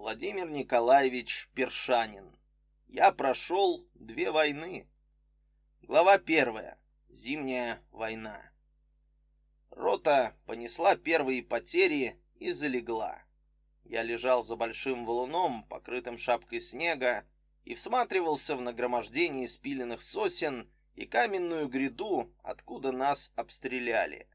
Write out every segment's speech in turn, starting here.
Владимир Николаевич Першанин. Я прошел две войны. Глава первая. Зимняя война. Рота понесла первые потери и залегла. Я лежал за большим валуном, покрытым шапкой снега, и всматривался в нагромождение спиленных сосен и каменную гряду, откуда нас обстреляли.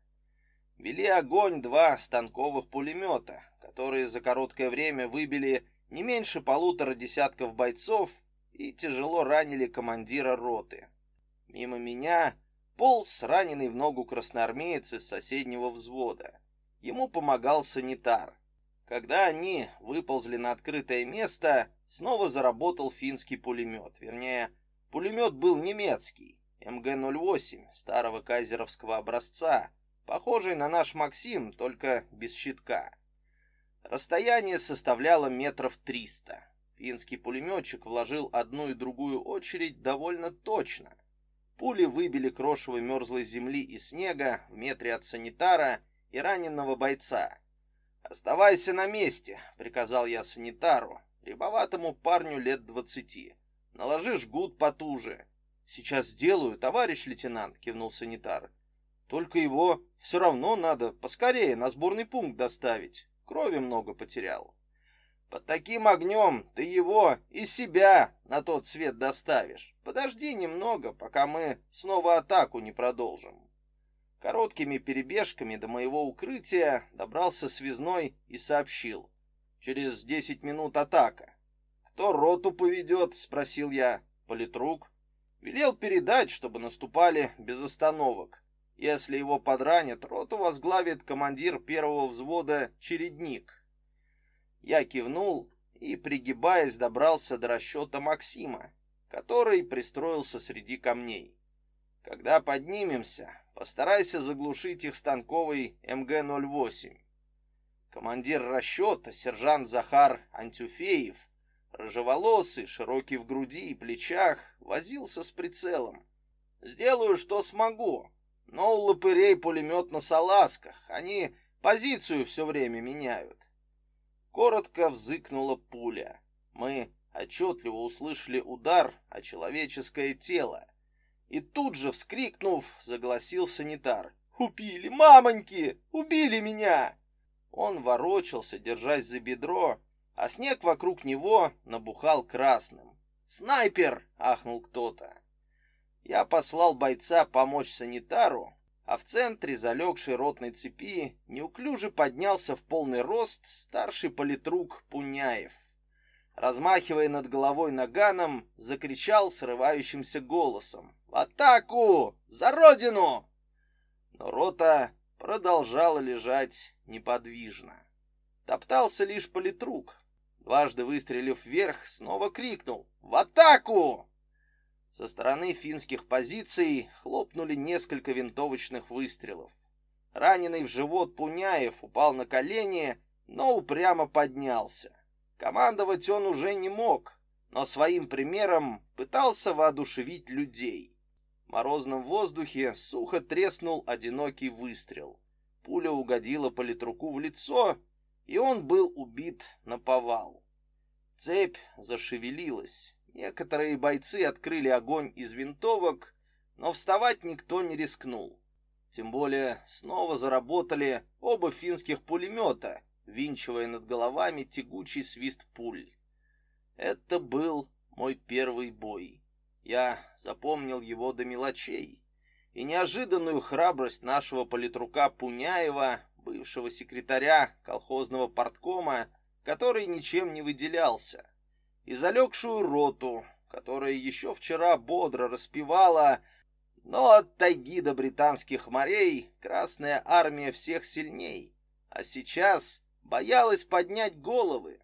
Вели огонь два станковых пулемета, которые за короткое время выбили не меньше полутора десятков бойцов и тяжело ранили командира роты. Мимо меня полз раненый в ногу красноармеец из соседнего взвода. Ему помогал санитар. Когда они выползли на открытое место, снова заработал финский пулемет. Вернее, пулемет был немецкий, МГ-08, старого кайзеровского образца, похожий на наш Максим, только без щитка. Расстояние составляло метров триста. Финский пулеметчик вложил одну и другую очередь довольно точно. Пули выбили крошево мерзлой земли и снега в метре от санитара и раненого бойца. «Оставайся на месте», — приказал я санитару, рябоватому парню лет двадцати. «Наложи жгут потуже». «Сейчас сделаю, товарищ лейтенант», — кивнул санитар. «Только его все равно надо поскорее на сборный пункт доставить. Крови много потерял». «Под таким огнем ты его и себя на тот свет доставишь. Подожди немного, пока мы снова атаку не продолжим». Короткими перебежками до моего укрытия добрался связной и сообщил. «Через десять минут атака». «Кто роту поведет?» — спросил я. «Политрук». Велел передать, чтобы наступали без остановок. Если его подранят, роту возглавит командир первого взвода Чередник. Я кивнул и, пригибаясь, добрался до расчета Максима, который пристроился среди камней. Когда поднимемся, постарайся заглушить их станковый МГ-08. Командир расчета, сержант Захар Антюфеев, рыжеволосый, широкий в груди и плечах, возился с прицелом. Сделаю, что смогу, но у лопырей пулемет на салазках, они позицию все время меняют. Коротко взыкнула пуля. Мы отчетливо услышали удар о человеческое тело. И тут же, вскрикнув, загласил санитар. «Убили! Мамоньки! Убили меня!» Он ворочался, держась за бедро, а снег вокруг него набухал красным. «Снайпер!» — ахнул кто-то. Я послал бойца помочь санитару, а в центре залегшей ротной цепи неуклюже поднялся в полный рост старший политрук Пуняев. Размахивая над головой наганом, закричал срывающимся голосом. «В атаку! За родину!» Но рота продолжала лежать неподвижно. Топтался лишь политрук. Дважды выстрелив вверх, снова крикнул «В атаку!» Со стороны финских позиций хлопнули несколько винтовочных выстрелов. Раненый в живот Пуняев упал на колени, но упрямо поднялся. Командовать он уже не мог, но своим примером пытался воодушевить людей. В морозном воздухе сухо треснул одинокий выстрел. Пуля угодила политруку в лицо, и он был убит на повал. Цепь зашевелилась. Некоторые бойцы открыли огонь из винтовок, но вставать никто не рискнул. Тем более снова заработали оба финских пулемета, винчивая над головами тягучий свист пуль. Это был мой первый бой. Я запомнил его до мелочей. И неожиданную храбрость нашего политрука Пуняева бывшего секретаря колхозного парткома, который ничем не выделялся, и залегшую роту, которая еще вчера бодро распевала «Но от тайги до британских морей Красная армия всех сильней», а сейчас боялась поднять головы.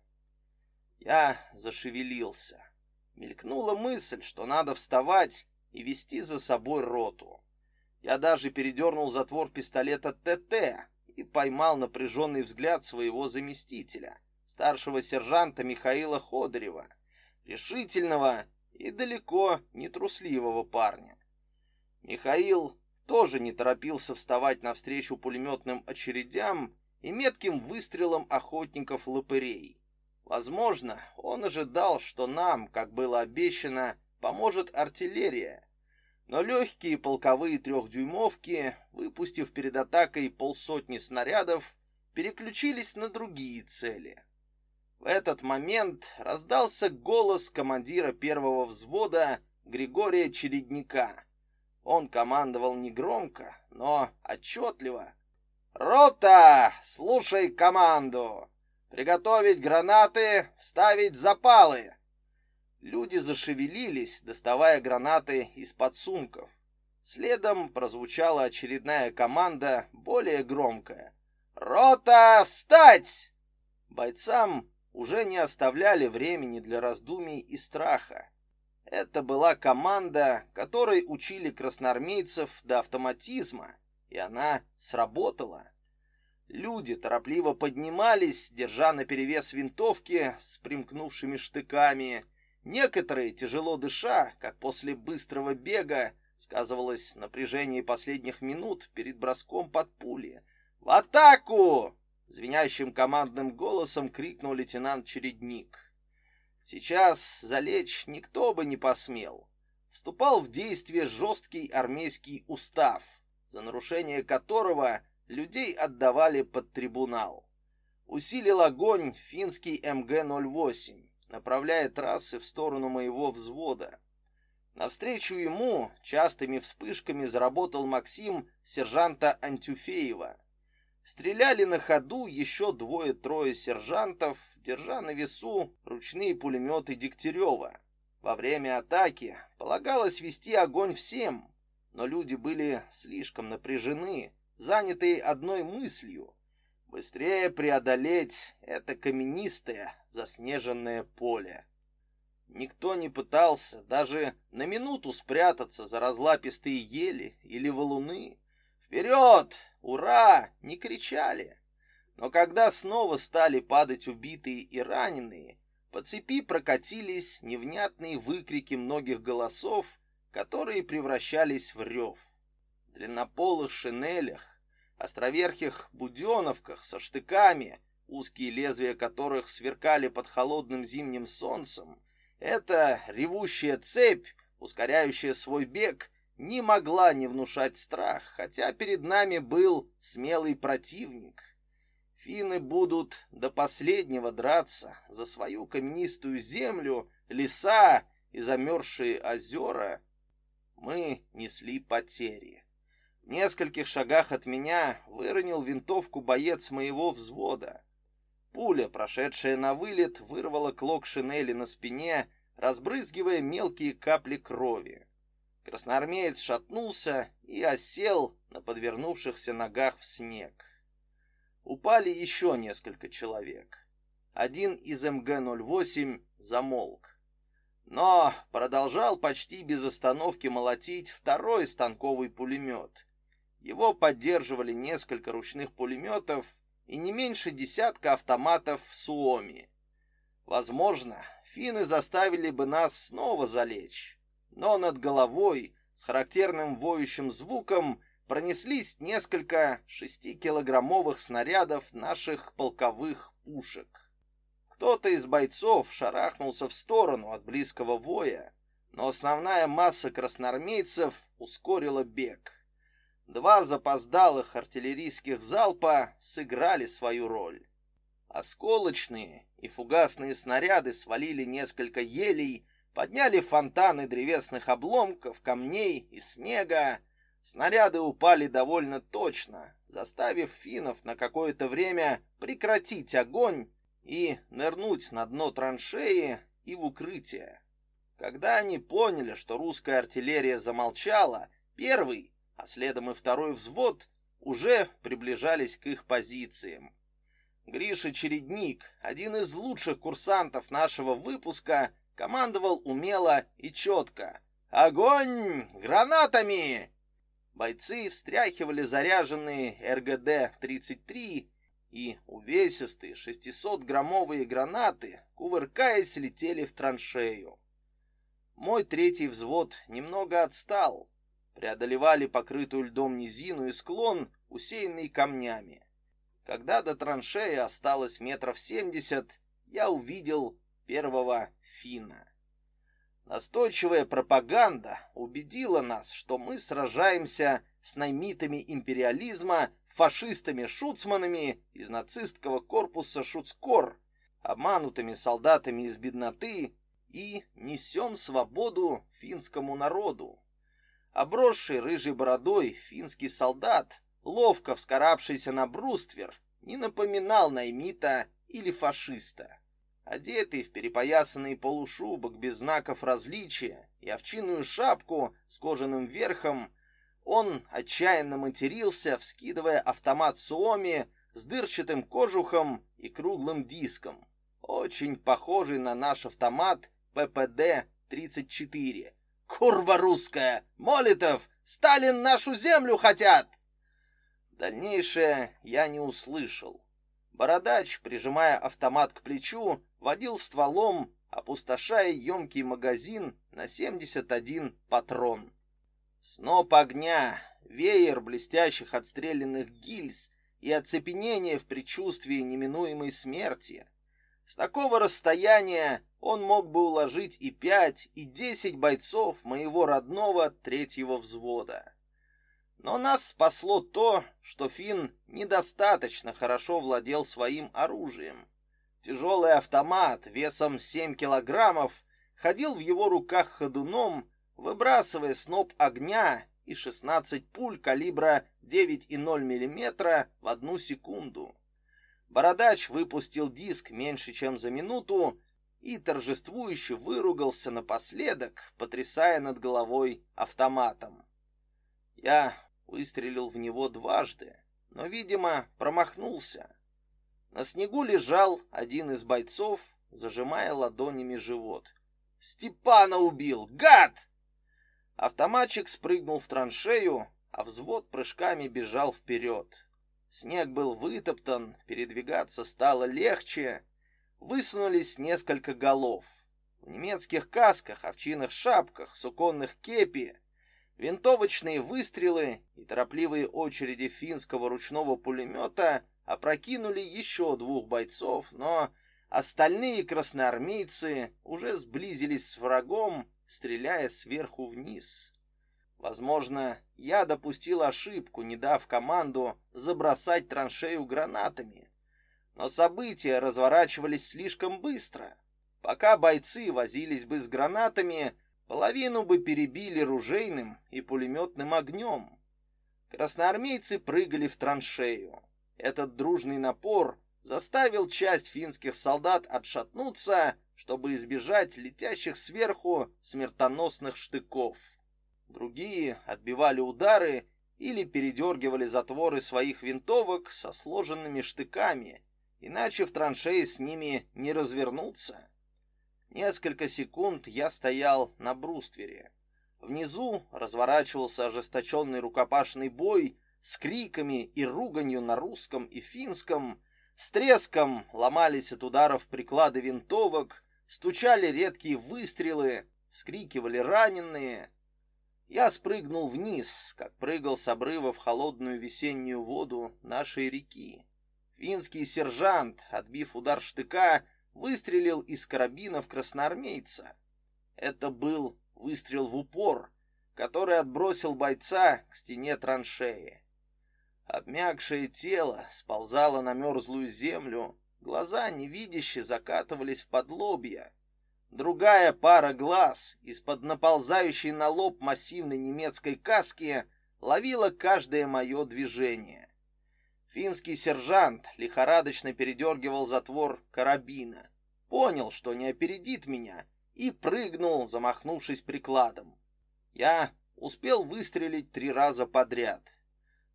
Я зашевелился. Мелькнула мысль, что надо вставать и вести за собой роту. Я даже передернул затвор пистолета ТТ, и поймал напряженный взгляд своего заместителя, старшего сержанта Михаила Ходорева, решительного и далеко не трусливого парня. Михаил тоже не торопился вставать навстречу пулеметным очередям и метким выстрелам охотников-лопырей. Возможно, он ожидал, что нам, как было обещано, поможет артиллерия. Но легкие полковые трехдюймовки, выпустив перед атакой полсотни снарядов, переключились на другие цели. В этот момент раздался голос командира первого взвода Григория Чередника. Он командовал негромко, но отчетливо. «Рота, слушай команду! Приготовить гранаты, ставить запалы!» Люди зашевелились, доставая гранаты из-под сумков. Следом прозвучала очередная команда, более громкая. «Рота, встать!» Бойцам уже не оставляли времени для раздумий и страха. Это была команда, которой учили красноармейцев до автоматизма, и она сработала. Люди торопливо поднимались, держа наперевес винтовки с примкнувшими штыками. Некоторые, тяжело дыша, как после быстрого бега, сказывалось напряжение последних минут перед броском под пули. «В атаку!» — звенящим командным голосом крикнул лейтенант Чередник. Сейчас залечь никто бы не посмел. Вступал в действие жесткий армейский устав, за нарушение которого людей отдавали под трибунал. Усилил огонь финский МГ-08, направляя трассы в сторону моего взвода. Навстречу ему частыми вспышками заработал Максим сержанта Антюфеева. Стреляли на ходу еще двое-трое сержантов, держа на весу ручные пулеметы Дегтярева. Во время атаки полагалось вести огонь всем, но люди были слишком напряжены, занятые одной мыслью — быстрее преодолеть это каменистое заснеженное поле. Никто не пытался даже на минуту спрятаться за разлапистые ели или валуны. «Вперед! Ура!» не кричали. Но когда снова стали падать убитые и раненые, по цепи прокатились невнятные выкрики многих голосов, которые превращались в рев. В длиннополых шинелях, островерхих буденовках со штыками, узкие лезвия которых сверкали под холодным зимним солнцем, эта ревущая цепь, ускоряющая свой бег, не могла не внушать страх, хотя перед нами был смелый противник. Финны будут до последнего драться за свою каменистую землю, леса и замерзшие озера. Мы несли потери. В нескольких шагах от меня выронил винтовку боец моего взвода. Пуля, прошедшая на вылет, вырвала клок шинели на спине, разбрызгивая мелкие капли крови. Красноармеец шатнулся и осел на подвернувшихся ногах в снег упали еще несколько человек. Один из МГ-08 замолк. Но продолжал почти без остановки молотить второй станковый пулемет. Его поддерживали несколько ручных пулеметов и не меньше десятка автоматов в Суоми. Возможно, финны заставили бы нас снова залечь, но над головой с характерным воющим звуком пронеслись несколько шестикилограммовых снарядов наших полковых пушек. Кто-то из бойцов шарахнулся в сторону от близкого воя, но основная масса красноармейцев ускорила бег. Два запоздалых артиллерийских залпа сыграли свою роль. Осколочные и фугасные снаряды свалили несколько елей, подняли фонтаны древесных обломков, камней и снега, Снаряды упали довольно точно, заставив финнов на какое-то время прекратить огонь и нырнуть на дно траншеи и в укрытие. Когда они поняли, что русская артиллерия замолчала, первый, а следом и второй взвод уже приближались к их позициям. Гриша Чередник, один из лучших курсантов нашего выпуска, командовал умело и четко. «Огонь! Гранатами!» Бойцы встряхивали заряженные РГД-33 и увесистые 600-граммовые гранаты, кувыркаясь, летели в траншею. Мой третий взвод немного отстал. Преодолевали покрытую льдом низину и склон, усеянный камнями. Когда до траншеи осталось метров семьдесят, я увидел первого финна. Настойчивая пропаганда убедила нас, что мы сражаемся с наймитами империализма, фашистами-шуцманами из нацистского корпуса Шуцкор, обманутыми солдатами из бедноты и несем свободу финскому народу. Обросший рыжей бородой финский солдат, ловко вскарабшийся на бруствер, не напоминал наймита или фашиста. Одетый в перепоясанный полушубок без знаков различия и овчинную шапку с кожаным верхом, он отчаянно матерился, вскидывая автомат Суоми с дырчатым кожухом и круглым диском, очень похожий на наш автомат ППД-34. «Курва русская! Молитов! Сталин нашу землю хотят!» Дальнейшее я не услышал. Бородач, прижимая автомат к плечу, водил стволом, опустошая емкий магазин на 71 патрон. Сноп огня, веер блестящих отстрелянных гильз и оцепенение в предчувствии неминуемой смерти. С такого расстояния он мог бы уложить и пять, и десять бойцов моего родного третьего взвода. Но нас спасло то, что Финн недостаточно хорошо владел своим оружием. Тяжелый автомат весом 7 килограммов ходил в его руках ходуном, выбрасывая сноп огня и 16 пуль калибра 9,0 мм в одну секунду. Бородач выпустил диск меньше, чем за минуту, и торжествующе выругался напоследок, потрясая над головой автоматом. Я выстрелил в него дважды, но, видимо, промахнулся. На снегу лежал один из бойцов, зажимая ладонями живот. «Степана убил! Гад!» Автоматчик спрыгнул в траншею, а взвод прыжками бежал вперед. Снег был вытоптан, передвигаться стало легче. Высунулись несколько голов. В немецких касках, овчинных шапках, суконных кепи Винтовочные выстрелы и торопливые очереди финского ручного пулемета опрокинули еще двух бойцов, но остальные красноармейцы уже сблизились с врагом, стреляя сверху вниз. Возможно, я допустил ошибку, не дав команду забросать траншею гранатами. Но события разворачивались слишком быстро. Пока бойцы возились бы с гранатами, Половину бы перебили ружейным и пулеметным огнем. Красноармейцы прыгали в траншею. Этот дружный напор заставил часть финских солдат отшатнуться, чтобы избежать летящих сверху смертоносных штыков. Другие отбивали удары или передергивали затворы своих винтовок со сложенными штыками, иначе в траншее с ними не развернуться. Несколько секунд я стоял на бруствере. Внизу разворачивался ожесточенный рукопашный бой с криками и руганью на русском и финском. С треском ломались от ударов приклады винтовок, стучали редкие выстрелы, вскрикивали раненые. Я спрыгнул вниз, как прыгал с обрыва в холодную весеннюю воду нашей реки. Финский сержант, отбив удар штыка, выстрелил из карабина в красноармейца. Это был выстрел в упор, который отбросил бойца к стене траншеи. Обмякшее тело сползало на мерзлую землю, глаза невидяще закатывались в подлобья. Другая пара глаз из-под наползающей на лоб массивной немецкой каски ловила каждое мое движение. Финский сержант лихорадочно передергивал затвор карабина. Понял, что не опередит меня, и прыгнул, замахнувшись прикладом. Я успел выстрелить три раза подряд.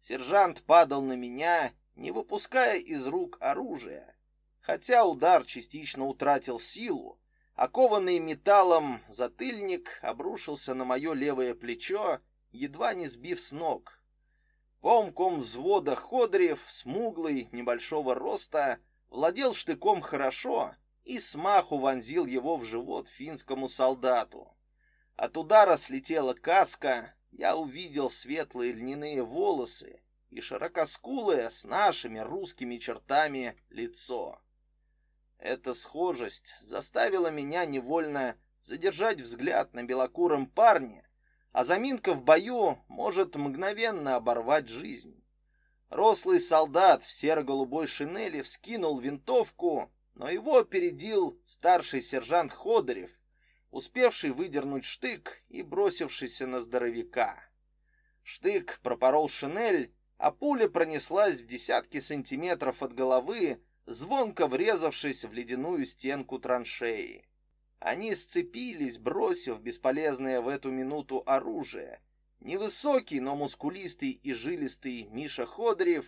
Сержант падал на меня, не выпуская из рук оружия. Хотя удар частично утратил силу, окованный металлом затыльник обрушился на мое левое плечо, едва не сбив с ног. Комком взвода Ходырев, смуглый, небольшого роста, владел штыком хорошо и смаху вонзил его в живот финскому солдату. От удара слетела каска, я увидел светлые льняные волосы и широкоскулое с нашими русскими чертами лицо. Эта схожесть заставила меня невольно задержать взгляд на белокуром парне, а заминка в бою может мгновенно оборвать жизнь. Рослый солдат в серо-голубой шинели вскинул винтовку, но его опередил старший сержант Ходорев, успевший выдернуть штык и бросившийся на здоровяка. Штык пропорол шинель, а пуля пронеслась в десятки сантиметров от головы, звонко врезавшись в ледяную стенку траншеи. Они сцепились, бросив бесполезное в эту минуту оружие. Невысокий, но мускулистый и жилистый Миша Ходорев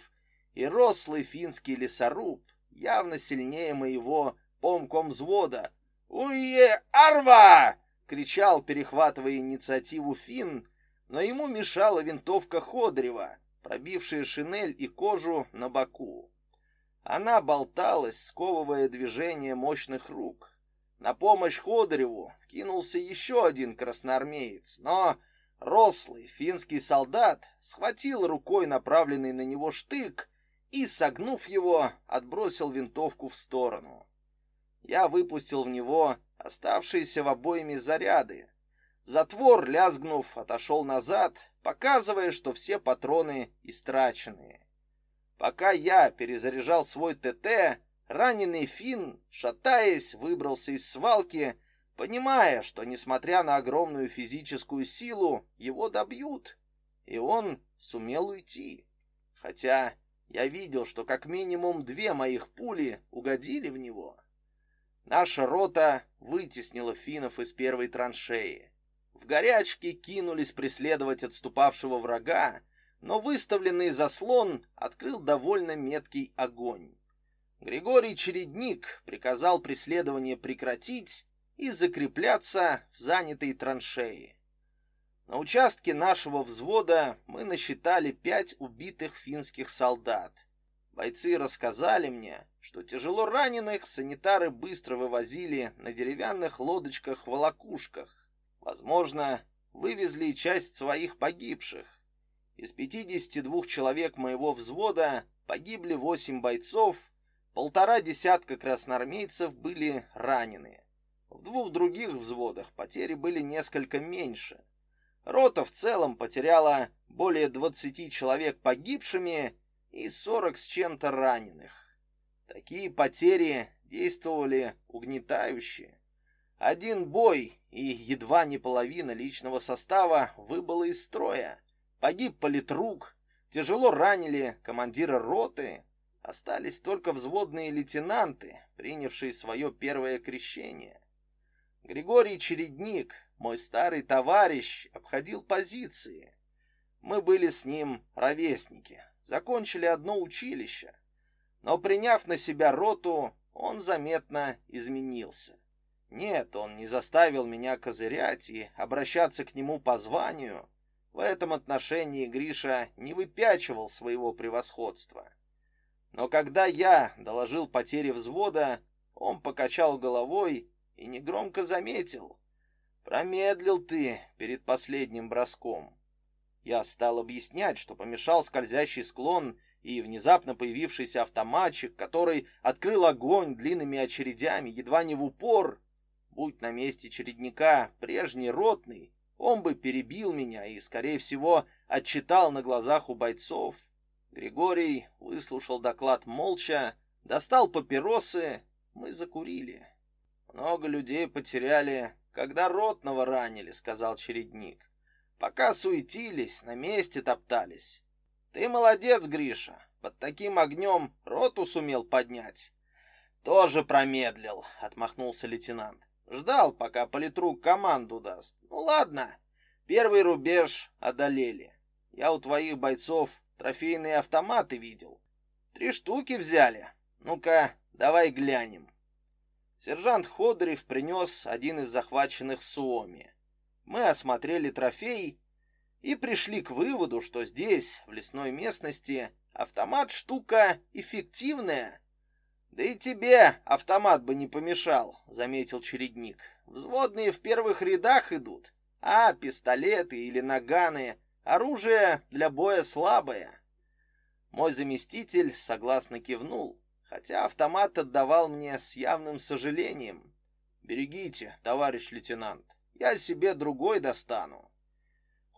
и рослый финский лесоруб, явно сильнее моего помком взвода. «Уе, арва!» — кричал, перехватывая инициативу Фин, но ему мешала винтовка Ходорева, пробившая шинель и кожу на боку. Она болталась, сковывая движение мощных рук. На помощь Ходореву кинулся еще один красноармеец, но рослый финский солдат схватил рукой направленный на него штык и, согнув его, отбросил винтовку в сторону. Я выпустил в него оставшиеся в обойме заряды. Затвор, лязгнув, отошел назад, показывая, что все патроны истраченные. Пока я перезаряжал свой ТТ, раненый Финн, шатаясь, выбрался из свалки, понимая, что, несмотря на огромную физическую силу, его добьют, и он сумел уйти. Хотя я видел, что как минимум две моих пули угодили в него. Наша рота вытеснила финнов из первой траншеи. В горячке кинулись преследовать отступавшего врага, но выставленный заслон открыл довольно меткий огонь. Григорий Чередник приказал преследование прекратить и закрепляться в занятой траншеи. На участке нашего взвода мы насчитали пять убитых финских солдат. Бойцы рассказали мне, что тяжело раненых санитары быстро вывозили на деревянных лодочках-волокушках. Возможно, вывезли часть своих погибших. Из 52 человек моего взвода погибли 8 бойцов, полтора десятка красноармейцев были ранены. В двух других взводах потери были несколько меньше. Рота в целом потеряла более 20 человек погибшими и 40 с чем-то раненых. Такие потери действовали угнетающе. Один бой и едва не половина личного состава выбыла из строя. Погиб политрук, тяжело ранили командира роты, остались только взводные лейтенанты, принявшие свое первое крещение. Григорий Чередник, мой старый товарищ, обходил позиции. Мы были с ним ровесники, закончили одно училище. Но приняв на себя роту, он заметно изменился. Нет, он не заставил меня козырять и обращаться к нему по званию, в этом отношении Гриша не выпячивал своего превосходства. Но когда я доложил потери взвода, он покачал головой и негромко заметил. «Промедлил ты перед последним броском». Я стал объяснять, что помешал скользящий склон и внезапно появившийся автоматчик, который открыл огонь длинными очередями, едва не в упор. Будь на месте чередника прежний ротный, он бы перебил меня и, скорее всего, отчитал на глазах у бойцов. Григорий выслушал доклад молча, достал папиросы, мы закурили. Много людей потеряли, когда ротного ранили, сказал чередник. Пока суетились, на месте топтались. Ты молодец, Гриша, под таким огнем роту сумел поднять. Тоже промедлил, отмахнулся лейтенант. Ждал, пока политрук команду даст. Ну ладно, первый рубеж одолели. Я у твоих бойцов трофейные автоматы видел. Три штуки взяли. Ну-ка, давай глянем. Сержант Ходорев принес один из захваченных Суоми. Мы осмотрели трофей и пришли к выводу, что здесь, в лесной местности, автомат штука эффективная да и тебе автомат бы не помешал, заметил чередник. Взводные в первых рядах идут, а пистолеты или наганы оружие для боя слабое. Мой заместитель согласно кивнул, хотя автомат отдавал мне с явным сожалением. «Берегите, товарищ лейтенант, я себе другой достану».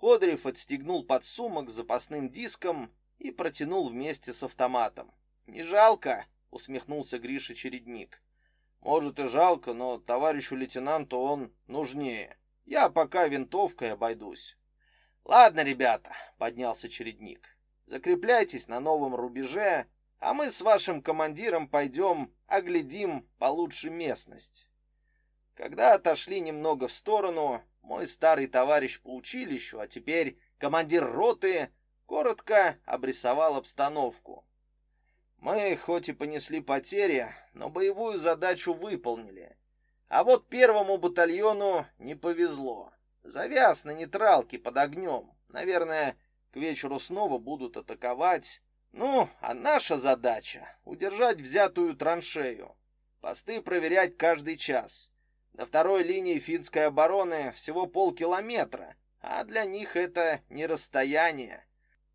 Ходорев отстегнул подсумок с запасным диском и протянул вместе с автоматом. «Не жалко?» — усмехнулся Гриша Чередник. «Может и жалко, но товарищу лейтенанту он нужнее. Я пока винтовкой обойдусь». «Ладно, ребята», — поднялся Чередник. «Закрепляйтесь на новом рубеже, а мы с вашим командиром пойдем оглядим получше местность». Когда отошли немного в сторону, мой старый товарищ по училищу, а теперь командир роты, коротко обрисовал обстановку. Мы хоть и понесли потери, но боевую задачу выполнили. А вот первому батальону не повезло. Завяз на нейтралке под огнем. Наверное, к вечеру снова будут атаковать. Ну, а наша задача — удержать взятую траншею. Посты проверять каждый час. До второй линии финской обороны всего полкилометра, а для них это не расстояние.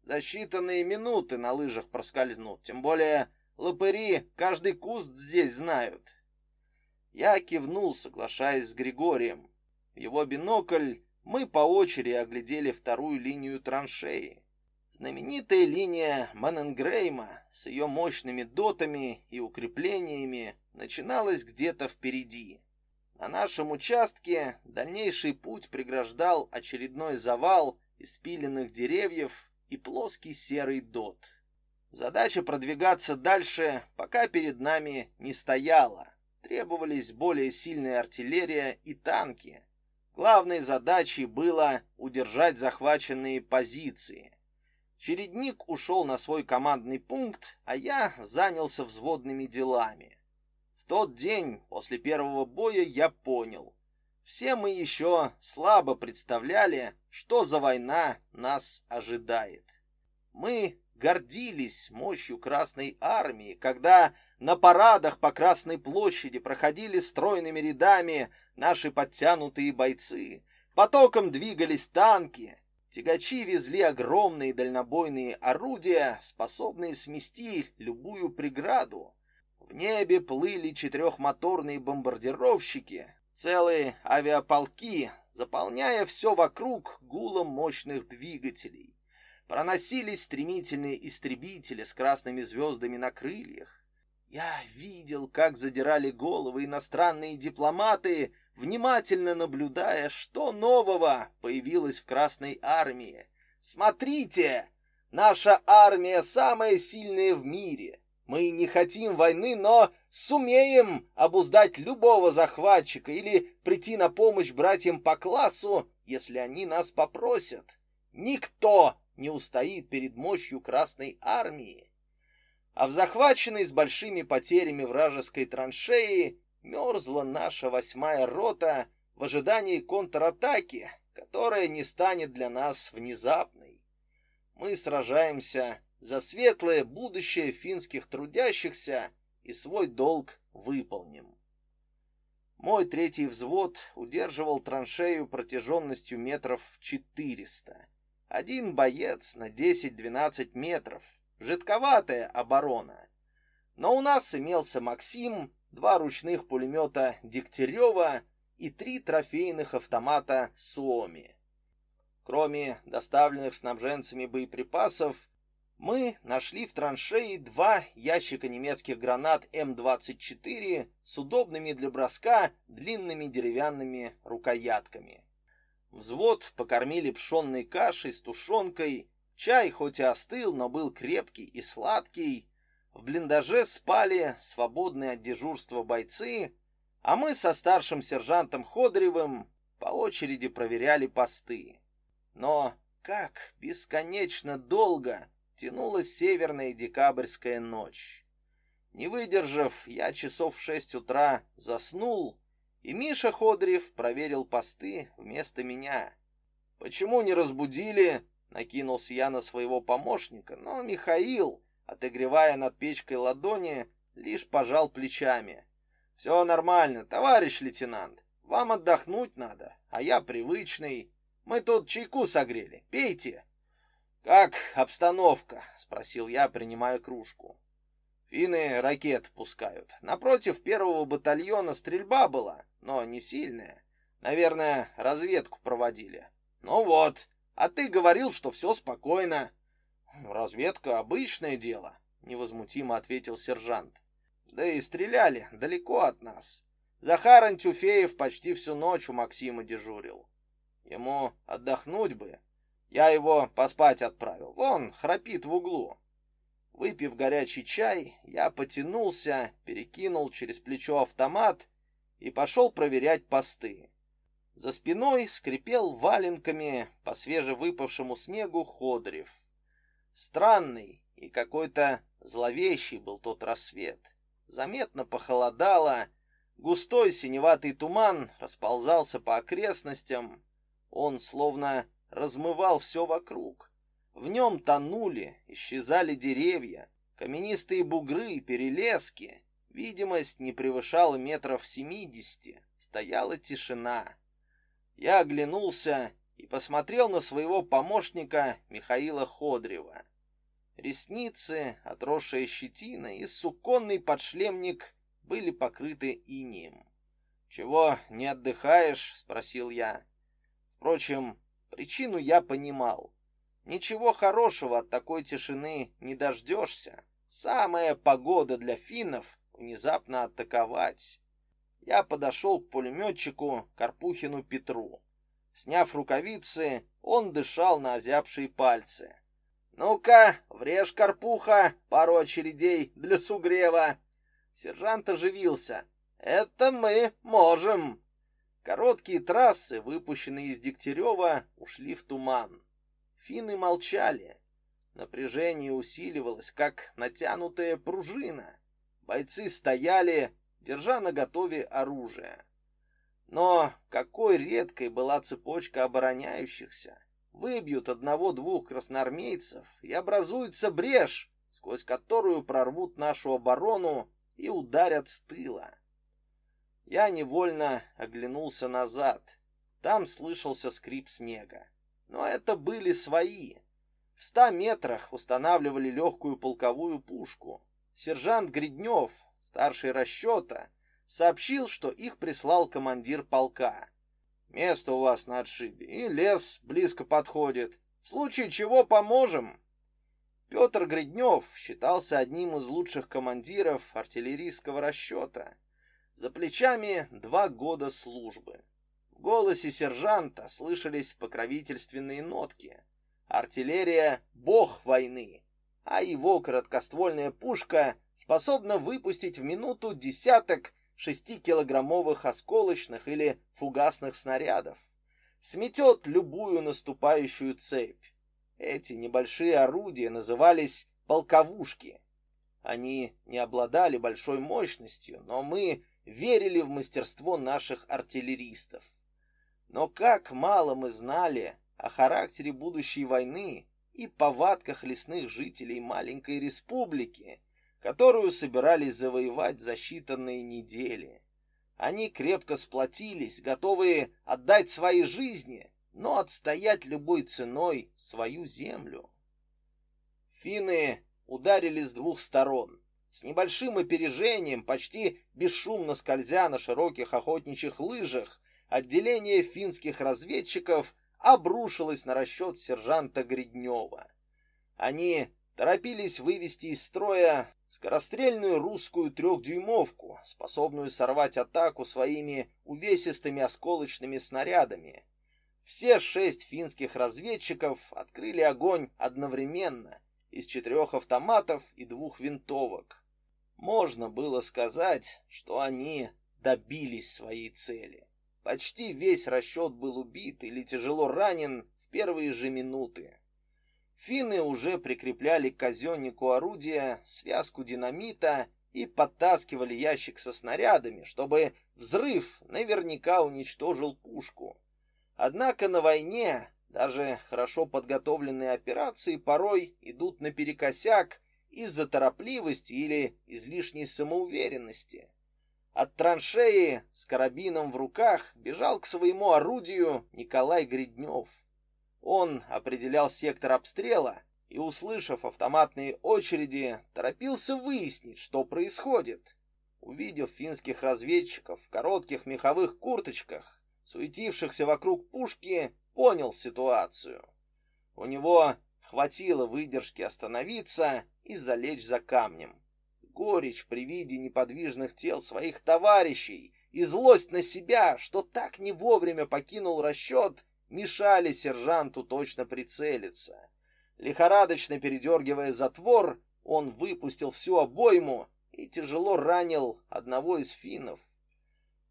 За считанные минуты на лыжах проскользнут, тем более лопыри каждый куст здесь знают. Я кивнул, соглашаясь с Григорием. В его бинокль мы по очереди оглядели вторую линию траншеи. Знаменитая линия Манненгрейма с ее мощными дотами и укреплениями начиналась где-то впереди. На нашем участке дальнейший путь преграждал очередной завал из спиленных деревьев и плоский серый дот. Задача продвигаться дальше пока перед нами не стояла. Требовались более сильная артиллерия и танки. Главной задачей было удержать захваченные позиции. Чередник ушел на свой командный пункт, а я занялся взводными делами тот день после первого боя я понял. Все мы еще слабо представляли, что за война нас ожидает. Мы гордились мощью Красной Армии, когда на парадах по Красной площади проходили стройными рядами наши подтянутые бойцы. Потоком двигались танки. Тягачи везли огромные дальнобойные орудия, способные смести любую преграду. В небе плыли четырехмоторные бомбардировщики, целые авиаполки, заполняя все вокруг гулом мощных двигателей. Проносились стремительные истребители с красными звездами на крыльях. Я видел, как задирали головы иностранные дипломаты, внимательно наблюдая, что нового появилось в Красной армии. Смотрите, наша армия самая сильная в мире. Мы не хотим войны, но сумеем обуздать любого захватчика или прийти на помощь братьям по классу, если они нас попросят. Никто не устоит перед мощью Красной армии. А в захваченной с большими потерями вражеской траншеи мерзла наша восьмая рота в ожидании контратаки, которая не станет для нас внезапной. Мы сражаемся за светлое будущее финских трудящихся и свой долг выполним. Мой третий взвод удерживал траншею протяженностью метров 400. Один боец на 10-12 метров. Жидковатая оборона. Но у нас имелся Максим, два ручных пулемета Дегтярева и три трофейных автомата Суоми. Кроме доставленных снабженцами боеприпасов, мы нашли в траншеи два ящика немецких гранат М24 с удобными для броска длинными деревянными рукоятками. Взвод покормили пшенной кашей с тушенкой, чай хоть и остыл, но был крепкий и сладкий. В блиндаже спали свободные от дежурства бойцы, а мы со старшим сержантом Ходоревым по очереди проверяли посты. Но как бесконечно долго тянулась северная декабрьская ночь. Не выдержав, я часов в шесть утра заснул, и Миша Ходорев проверил посты вместо меня. «Почему не разбудили?» — накинулся я на своего помощника, но Михаил, отогревая над печкой ладони, лишь пожал плечами. «Все нормально, товарищ лейтенант, вам отдохнуть надо, а я привычный. Мы тут чайку согрели, пейте». «Как обстановка?» — спросил я, принимая кружку. Финны ракет пускают. Напротив первого батальона стрельба была, но не сильная. Наверное, разведку проводили. Ну вот, а ты говорил, что все спокойно. Разведка обычное дело, невозмутимо ответил сержант. Да и стреляли далеко от нас. Захар Антюфеев почти всю ночь у Максима дежурил. Ему отдохнуть бы. Я его поспать отправил. Вон, храпит в углу. Выпив горячий чай, я потянулся, перекинул через плечо автомат и пошел проверять посты. За спиной скрипел валенками по свежевыпавшему снегу Ходрев. Странный и какой-то зловещий был тот рассвет. Заметно похолодало, густой синеватый туман расползался по окрестностям, он словно размывал все вокруг. В нем тонули, исчезали деревья, каменистые бугры и перелески. Видимость не превышала метров семидесяти. Стояла тишина. Я оглянулся и посмотрел на своего помощника Михаила Ходрева. Ресницы, отросшая щетина и суконный подшлемник были покрыты инеем. «Чего, не отдыхаешь?» — спросил я. Впрочем, причину я понимал. Ничего хорошего от такой тишины не дождешься. Самая погода для финнов — внезапно атаковать. Я подошел к пулеметчику Карпухину Петру. Сняв рукавицы, он дышал на озябшие пальцы. «Ну-ка, врежь, Карпуха, пару очередей для сугрева!» Сержант оживился. «Это мы можем!» Короткие трассы, выпущенные из Дегтярева, ушли в туман. Финны молчали. Напряжение усиливалось, как натянутая пружина. Бойцы стояли, держа наготове оружие. Но какой редкой была цепочка обороняющихся. Выбьют одного-двух красноармейцев, и образуется брешь, сквозь которую прорвут нашу оборону и ударят с тыла. Я невольно оглянулся назад. Там слышался скрип снега. Но это были свои. В ста метрах устанавливали легкую полковую пушку. Сержант Гриднев, старший расчета, сообщил, что их прислал командир полка. Место у вас на отшибе, и лес близко подходит. В случае чего поможем. Петр Гриднев считался одним из лучших командиров артиллерийского расчета. За плечами два года службы. В голосе сержанта слышались покровительственные нотки. Артиллерия — бог войны, а его короткоствольная пушка способна выпустить в минуту десяток шестикилограммовых осколочных или фугасных снарядов. Сметет любую наступающую цепь. Эти небольшие орудия назывались полковушки. Они не обладали большой мощностью, но мы верили в мастерство наших артиллеристов. Но как мало мы знали о характере будущей войны и повадках лесных жителей маленькой республики, которую собирались завоевать за считанные недели. Они крепко сплотились, готовые отдать свои жизни, но отстоять любой ценой свою землю. Финны ударили с двух сторон. С небольшим опережением, почти бесшумно скользя на широких охотничьих лыжах, отделение финских разведчиков обрушилось на расчет сержанта Гриднева. Они торопились вывести из строя скорострельную русскую трехдюймовку, способную сорвать атаку своими увесистыми осколочными снарядами. Все шесть финских разведчиков открыли огонь одновременно из четырех автоматов и двух винтовок. Можно было сказать, что они добились своей цели. Почти весь расчет был убит или тяжело ранен в первые же минуты. Финны уже прикрепляли к казеннику орудия связку динамита и подтаскивали ящик со снарядами, чтобы взрыв наверняка уничтожил пушку. Однако на войне даже хорошо подготовленные операции порой идут наперекосяк из-за торопливости или излишней самоуверенности. От траншеи с карабином в руках бежал к своему орудию Николай Гриднев. Он определял сектор обстрела и, услышав автоматные очереди, торопился выяснить, что происходит. Увидев финских разведчиков в коротких меховых курточках, суетившихся вокруг пушки, понял ситуацию. У него хватило выдержки остановиться и залечь за камнем. Горечь при виде неподвижных тел своих товарищей и злость на себя, что так не вовремя покинул расчет, мешали сержанту точно прицелиться. Лихорадочно передергивая затвор, он выпустил всю обойму и тяжело ранил одного из финнов.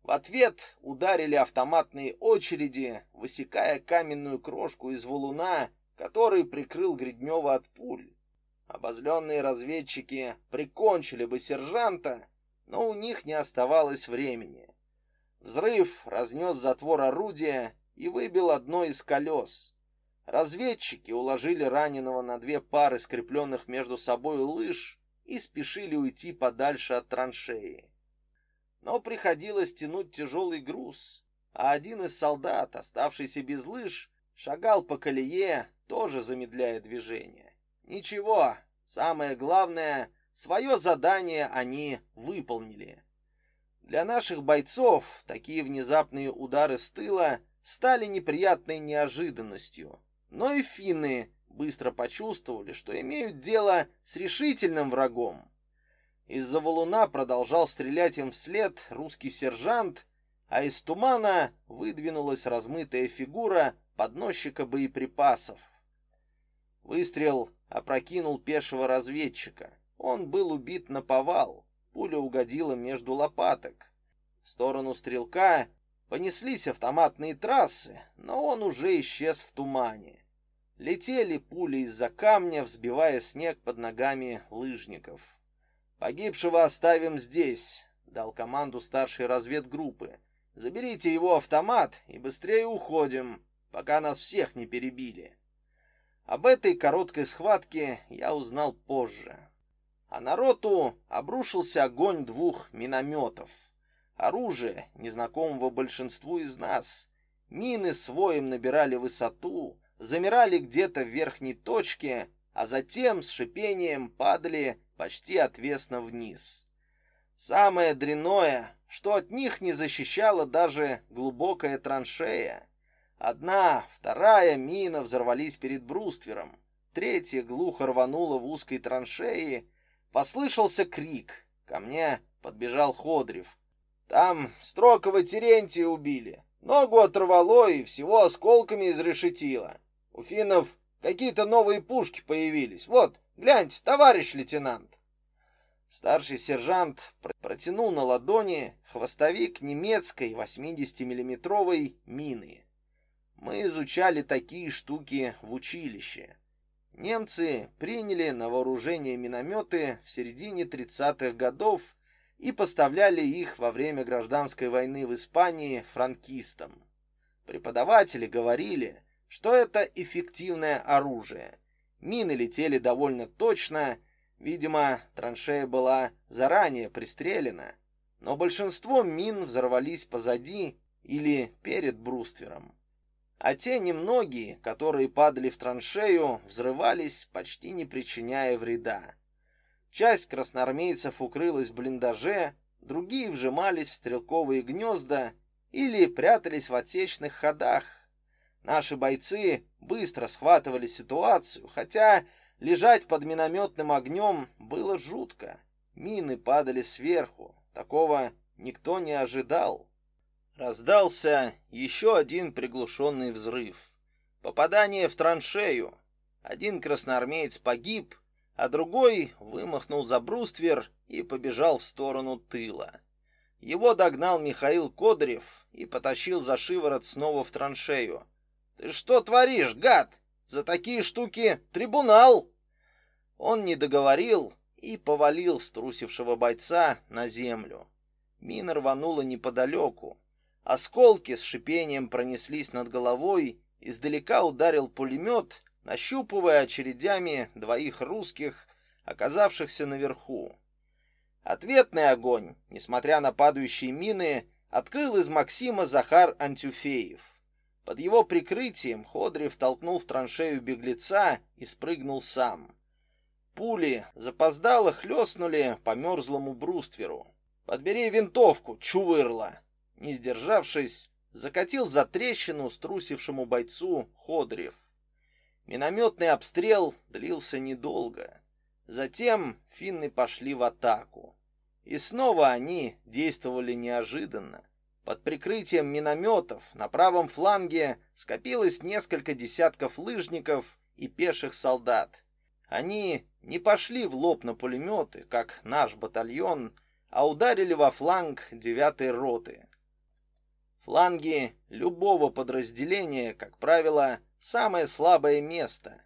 В ответ ударили автоматные очереди, высекая каменную крошку из валуна, который прикрыл Гриднева от пуль. Обозленные разведчики прикончили бы сержанта, но у них не оставалось времени. Взрыв разнес затвор орудия и выбил одно из колес. Разведчики уложили раненого на две пары скрепленных между собой лыж и спешили уйти подальше от траншеи. Но приходилось тянуть тяжелый груз, а один из солдат, оставшийся без лыж, шагал по колее, тоже замедляя движение. Ничего, самое главное, свое задание они выполнили. Для наших бойцов такие внезапные удары с тыла стали неприятной неожиданностью. Но и финны быстро почувствовали, что имеют дело с решительным врагом. Из-за валуна продолжал стрелять им вслед русский сержант, а из тумана выдвинулась размытая фигура подносчика боеприпасов. Выстрел опрокинул пешего разведчика. Он был убит на повал. Пуля угодила между лопаток. В сторону стрелка понеслись автоматные трассы, но он уже исчез в тумане. Летели пули из-за камня, взбивая снег под ногами лыжников. «Погибшего оставим здесь», — дал команду старшей разведгруппы. «Заберите его автомат и быстрее уходим, пока нас всех не перебили». Об этой короткой схватке я узнал позже. А на роту обрушился огонь двух минометов. Оружие, незнакомого большинству из нас. Мины своим набирали высоту, замирали где-то в верхней точке, а затем с шипением падали почти отвесно вниз. Самое дряное, что от них не защищала даже глубокая траншея. Одна, вторая мина взорвались перед бруствером, третья глухо рванула в узкой траншеи. Послышался крик. Ко мне подбежал Ходрев. Там Строкова Терентия убили. Ногу оторвало и всего осколками изрешетило. У финнов какие-то новые пушки появились. Вот, гляньте, товарищ лейтенант. Старший сержант протянул на ладони хвостовик немецкой 80-миллиметровой мины. Мы изучали такие штуки в училище. Немцы приняли на вооружение минометы в середине 30-х годов и поставляли их во время гражданской войны в Испании франкистам. Преподаватели говорили, что это эффективное оружие. Мины летели довольно точно, видимо, траншея была заранее пристрелена, но большинство мин взорвались позади или перед бруствером. А те немногие, которые падали в траншею, взрывались, почти не причиняя вреда. Часть красноармейцев укрылась в блиндаже, другие вжимались в стрелковые гнезда или прятались в отсечных ходах, Наши бойцы быстро схватывали ситуацию, хотя лежать под минометным огнем было жутко. Мины падали сверху, такого никто не ожидал. Раздался еще один приглушенный взрыв. Попадание в траншею. Один красноармеец погиб, а другой вымахнул за бруствер и побежал в сторону тыла. Его догнал Михаил Кодарев и потащил за шиворот снова в траншею. Ты что творишь, гад? За такие штуки трибунал. Он не договорил и повалил струсившего бойца на землю. Мина рванула неподалеку. Осколки с шипением пронеслись над головой, издалека ударил пулемет, нащупывая очередями двоих русских, оказавшихся наверху. Ответный огонь, несмотря на падающие мины, открыл из Максима Захар Антюфеев. Под его прикрытием Ходрев толкнул в траншею беглеца и спрыгнул сам. Пули запоздало хлестнули по мерзлому брустверу. «Подбери винтовку, чувырла!» Не сдержавшись, закатил за трещину струсившему бойцу Ходрев. Минометный обстрел длился недолго. Затем финны пошли в атаку. И снова они действовали неожиданно. Под прикрытием минометов на правом фланге скопилось несколько десятков лыжников и пеших солдат. Они не пошли в лоб на пулеметы, как наш батальон, а ударили во фланг девятой роты. Фланги любого подразделения, как правило, самое слабое место.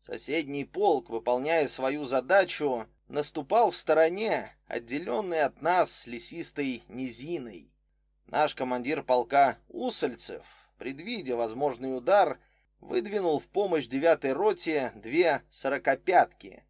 Соседний полк, выполняя свою задачу, наступал в стороне, отделенной от нас лесистой низиной. Наш командир полка Усольцев, предвидя возможный удар, выдвинул в помощь девятой роте две сорокопятки,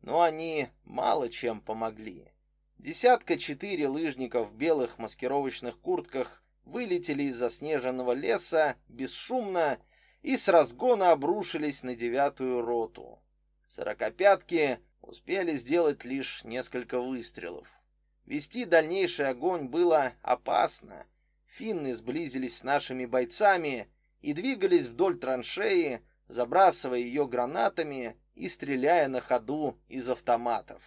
но они мало чем помогли. Десятка четыре лыжников в белых маскировочных куртках вылетели из заснеженного леса бесшумно и с разгона обрушились на девятую роту. Сорокопятки успели сделать лишь несколько выстрелов. Вести дальнейший огонь было опасно. Финны сблизились с нашими бойцами и двигались вдоль траншеи, забрасывая ее гранатами и стреляя на ходу из автоматов.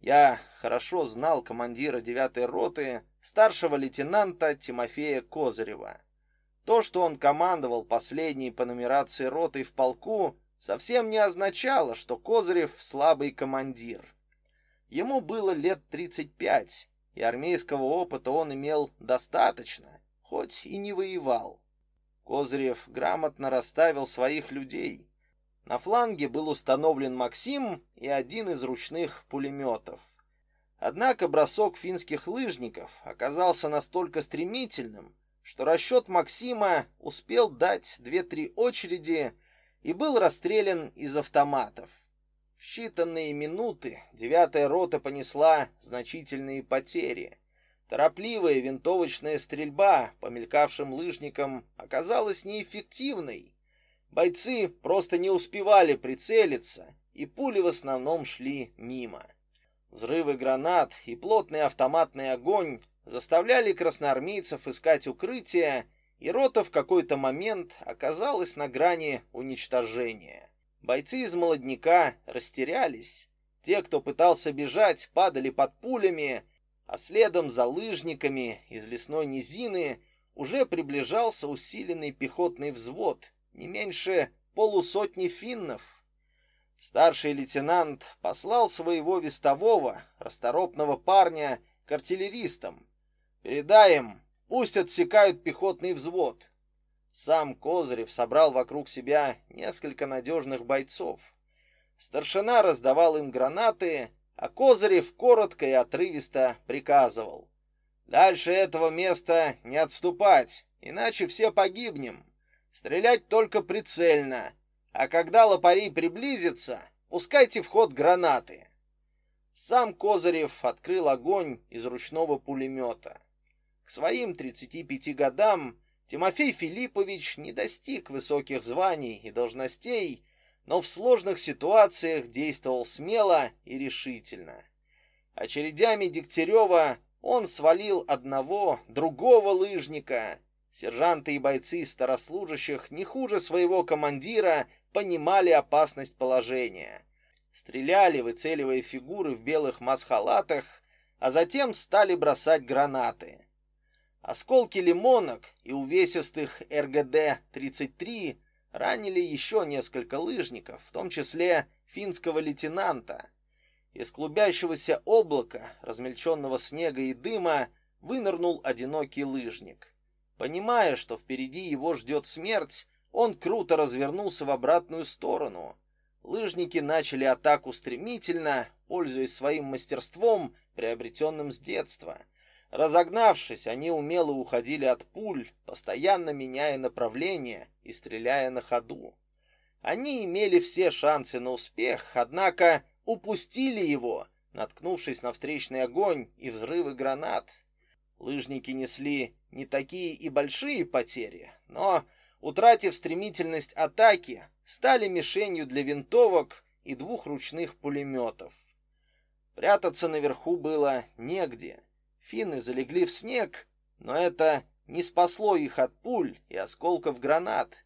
Я хорошо знал командира девятой роты, старшего лейтенанта Тимофея Козырева. То, что он командовал последней по нумерации ротой в полку, совсем не означало, что Козырев слабый командир. Ему было лет 35, и армейского опыта он имел достаточно, хоть и не воевал. Козырев грамотно расставил своих людей. На фланге был установлен Максим и один из ручных пулеметов. Однако бросок финских лыжников оказался настолько стремительным, что расчет Максима успел дать две-три очереди и был расстрелян из автоматов. В считанные минуты девятая рота понесла значительные потери. Торопливая винтовочная стрельба по мелькавшим лыжникам оказалась неэффективной. Бойцы просто не успевали прицелиться, и пули в основном шли мимо. Взрывы гранат и плотный автоматный огонь заставляли красноармейцев искать укрытие, и рота в какой-то момент оказалась на грани уничтожения. Бойцы из молодняка растерялись. Те, кто пытался бежать, падали под пулями, а следом за лыжниками из лесной низины уже приближался усиленный пехотный взвод, не меньше полусотни финнов. Старший лейтенант послал своего вестового, расторопного парня, к артиллеристам. «Передай им, пусть отсекают пехотный взвод. Сам Козырев собрал вокруг себя несколько надежных бойцов. Старшина раздавал им гранаты, а Козырев коротко и отрывисто приказывал. «Дальше этого места не отступать, иначе все погибнем. Стрелять только прицельно, а когда лопарей приблизится, пускайте в ход гранаты». Сам Козырев открыл огонь из ручного пулемета. К своим 35 годам Тимофей Филиппович не достиг высоких званий и должностей, но в сложных ситуациях действовал смело и решительно. Очередями Дегтярева он свалил одного, другого лыжника. Сержанты и бойцы старослужащих не хуже своего командира понимали опасность положения. Стреляли, выцеливая фигуры в белых масхалатах, а затем стали бросать гранаты. Осколки лимонок и увесистых РГД-33 ранили еще несколько лыжников, в том числе финского лейтенанта. Из клубящегося облака, размельченного снега и дыма, вынырнул одинокий лыжник. Понимая, что впереди его ждет смерть, он круто развернулся в обратную сторону. Лыжники начали атаку стремительно, пользуясь своим мастерством, приобретенным с детства — Разогнавшись, они умело уходили от пуль, постоянно меняя направление и стреляя на ходу. Они имели все шансы на успех, однако упустили его, наткнувшись на встречный огонь и взрывы гранат. Лыжники несли не такие и большие потери, но, утратив стремительность атаки, стали мишенью для винтовок и двух ручных пулеметов. Прятаться наверху было негде. Финны залегли в снег, но это не спасло их от пуль и осколков гранат.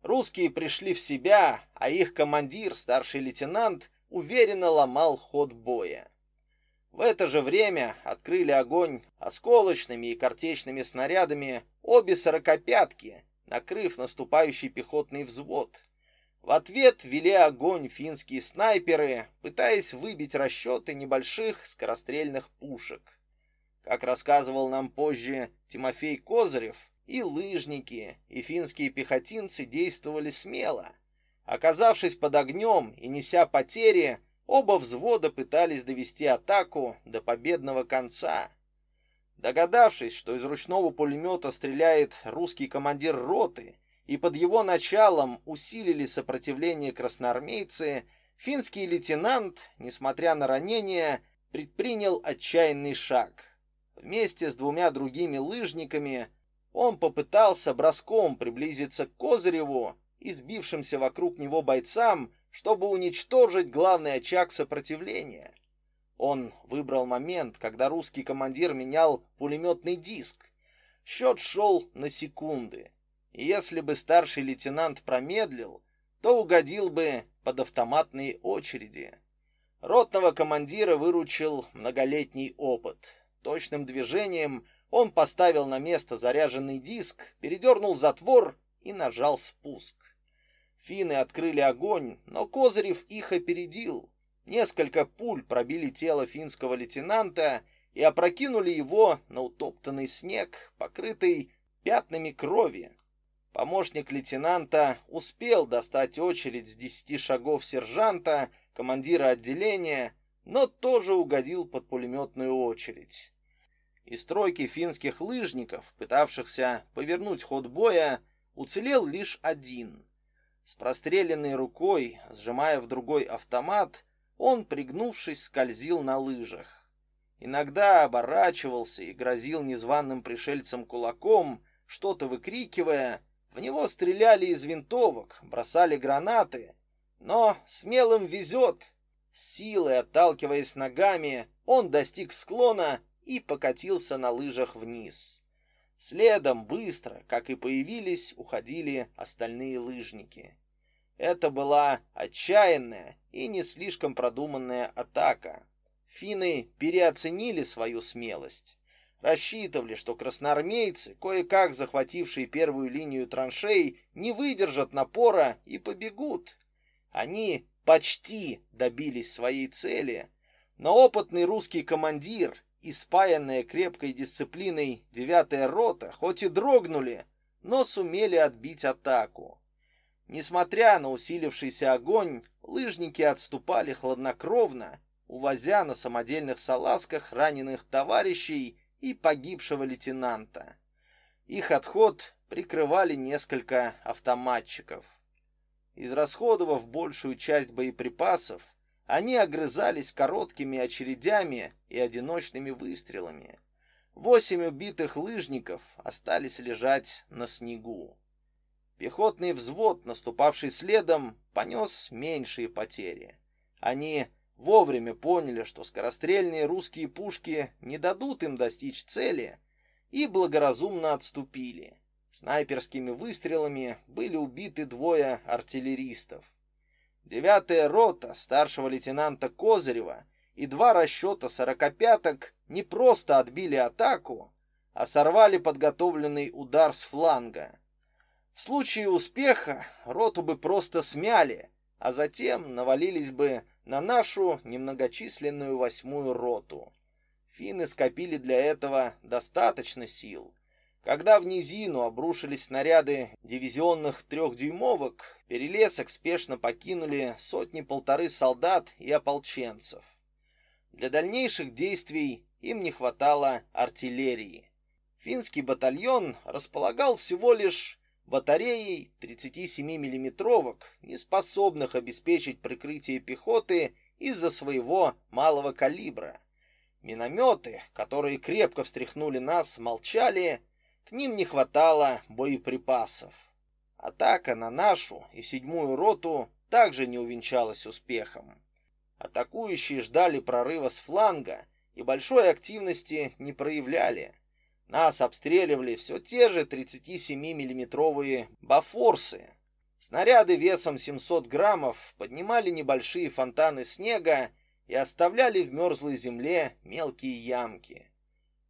Русские пришли в себя, а их командир, старший лейтенант, уверенно ломал ход боя. В это же время открыли огонь осколочными и картечными снарядами обе сорокопятки, накрыв наступающий пехотный взвод. В ответ вели огонь финские снайперы, пытаясь выбить расчеты небольших скорострельных пушек. Как рассказывал нам позже Тимофей Козырев, и лыжники, и финские пехотинцы действовали смело. Оказавшись под огнем и неся потери, оба взвода пытались довести атаку до победного конца. Догадавшись, что из ручного пулемета стреляет русский командир роты, и под его началом усилили сопротивление красноармейцы, финский лейтенант, несмотря на ранения, предпринял отчаянный шаг. Вместе с двумя другими лыжниками он попытался броском приблизиться к Козыреву и сбившимся вокруг него бойцам, чтобы уничтожить главный очаг сопротивления. Он выбрал момент, когда русский командир менял пулеметный диск. Счет шел на секунды. И если бы старший лейтенант промедлил, то угодил бы под автоматные очереди. Ротного командира выручил многолетний опыт. Точным движением он поставил на место заряженный диск, передернул затвор и нажал спуск. Финны открыли огонь, но Козырев их опередил. Несколько пуль пробили тело финского лейтенанта и опрокинули его на утоптанный снег, покрытый пятнами крови. Помощник лейтенанта успел достать очередь с десяти шагов сержанта, командира отделения, но тоже угодил под пулеметную очередь. Из тройки финских лыжников, пытавшихся повернуть ход боя, уцелел лишь один. С простреленной рукой, сжимая в другой автомат, он, пригнувшись, скользил на лыжах. Иногда оборачивался и грозил незваным пришельцам кулаком, что-то выкрикивая. В него стреляли из винтовок, бросали гранаты. Но смелым везет. силой отталкиваясь ногами, он достиг склона и покатился на лыжах вниз. Следом быстро, как и появились, уходили остальные лыжники. Это была отчаянная и не слишком продуманная атака. Финны переоценили свою смелость. Рассчитывали, что красноармейцы, кое-как захватившие первую линию траншей, не выдержат напора и побегут. Они почти добились своей цели, но опытный русский командир и спаянная крепкой дисциплиной девятая рота хоть и дрогнули, но сумели отбить атаку. Несмотря на усилившийся огонь, лыжники отступали хладнокровно, увозя на самодельных салазках раненых товарищей и погибшего лейтенанта. Их отход прикрывали несколько автоматчиков. Израсходовав большую часть боеприпасов, они огрызались короткими очередями и одиночными выстрелами. Восемь убитых лыжников остались лежать на снегу. Пехотный взвод, наступавший следом, понес меньшие потери. Они вовремя поняли, что скорострельные русские пушки не дадут им достичь цели, и благоразумно отступили. Снайперскими выстрелами были убиты двое артиллеристов. Девятая рота старшего лейтенанта Козырева и два расчета сорокопяток не просто отбили атаку, а сорвали подготовленный удар с фланга. В случае успеха роту бы просто смяли, а затем навалились бы на нашу немногочисленную восьмую роту. Финны скопили для этого достаточно сил, когда в низину обрушились снаряды дивизионных трехдюймовок, перелесок спешно покинули сотни-полторы солдат и ополченцев. Для дальнейших действий им не хватало артиллерии. Финский батальон располагал всего лишь батареей 37 миллиметровок, не способных обеспечить прикрытие пехоты из-за своего малого калибра. Минометы, которые крепко встряхнули нас, молчали, к ним не хватало боеприпасов. Атака на нашу и седьмую роту также не увенчалась успехом. Атакующие ждали прорыва с фланга и большой активности не проявляли. Нас обстреливали все те же 37-миллиметровые бафорсы. Снаряды весом 700 граммов поднимали небольшие фонтаны снега и оставляли в мерзлой земле мелкие ямки.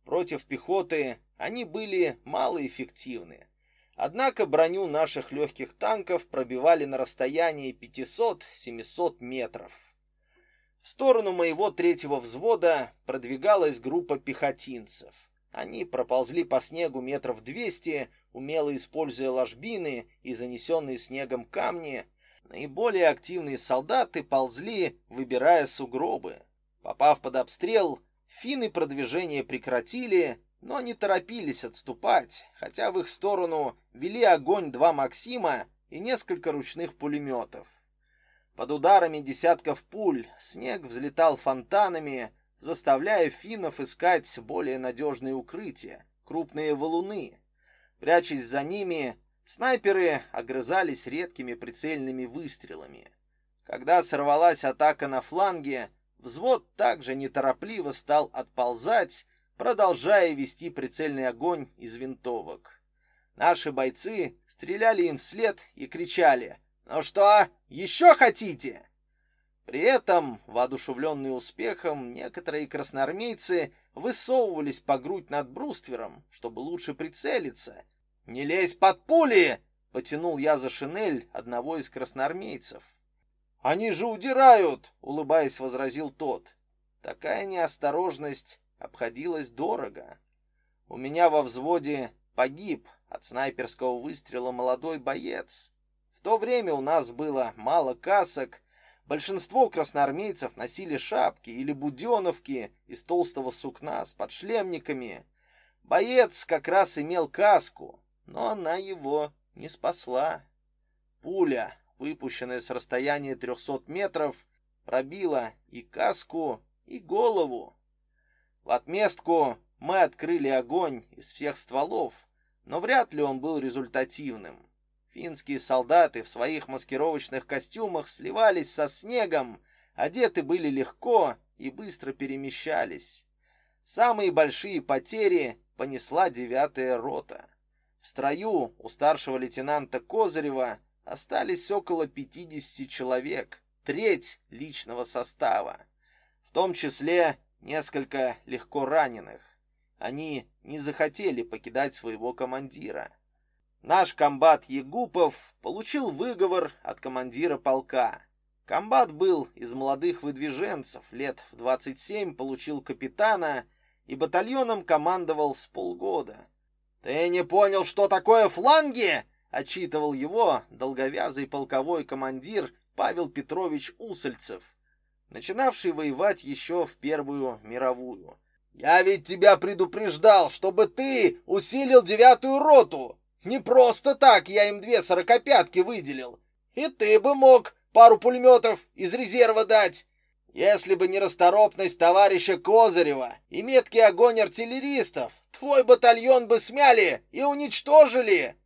Против пехоты они были малоэффективны. Однако броню наших легких танков пробивали на расстоянии 500-700 метров. В сторону моего третьего взвода продвигалась группа пехотинцев. Они проползли по снегу метров 200, умело используя ложбины и занесенные снегом камни. Наиболее активные солдаты ползли, выбирая сугробы. Попав под обстрел, финны продвижение прекратили, но не торопились отступать, хотя в их сторону вели огонь два «Максима» и несколько ручных пулеметов. Под ударами десятков пуль снег взлетал фонтанами, заставляя финнов искать более надежные укрытия, крупные валуны. Прячась за ними, снайперы огрызались редкими прицельными выстрелами. Когда сорвалась атака на фланге, взвод также неторопливо стал отползать, продолжая вести прицельный огонь из винтовок. Наши бойцы стреляли им вслед и кричали «Ну что, еще хотите?» При этом, воодушевленные успехом, некоторые красноармейцы высовывались по грудь над бруствером, чтобы лучше прицелиться. «Не лезь под пули!» — потянул я за шинель одного из красноармейцев. «Они же удирают!» — улыбаясь, возразил тот. Такая неосторожность обходилась дорого. У меня во взводе погиб от снайперского выстрела молодой боец. В то время у нас было мало касок, Большинство красноармейцев носили шапки или буденовки из толстого сукна с подшлемниками. Боец как раз имел каску, но она его не спасла. Пуля, выпущенная с расстояния 300 метров, пробила и каску, и голову. В отместку мы открыли огонь из всех стволов, но вряд ли он был результативным. Финские солдаты в своих маскировочных костюмах сливались со снегом, одеты были легко и быстро перемещались. Самые большие потери понесла девятая рота. В строю у старшего лейтенанта Козырева остались около 50 человек, треть личного состава, в том числе несколько легко раненых. Они не захотели покидать своего командира. Наш комбат Егупов получил выговор от командира полка. Комбат был из молодых выдвиженцев, лет в 27 получил капитана и батальоном командовал с полгода. «Ты не понял, что такое фланги?» — отчитывал его долговязый полковой командир Павел Петрович Усольцев, начинавший воевать еще в Первую мировую. «Я ведь тебя предупреждал, чтобы ты усилил девятую роту!» Не просто так я им две сорокопятки выделил. И ты бы мог пару пулеметов из резерва дать. Если бы не расторопность товарища Козырева и меткий огонь артиллеристов, твой батальон бы смяли и уничтожили.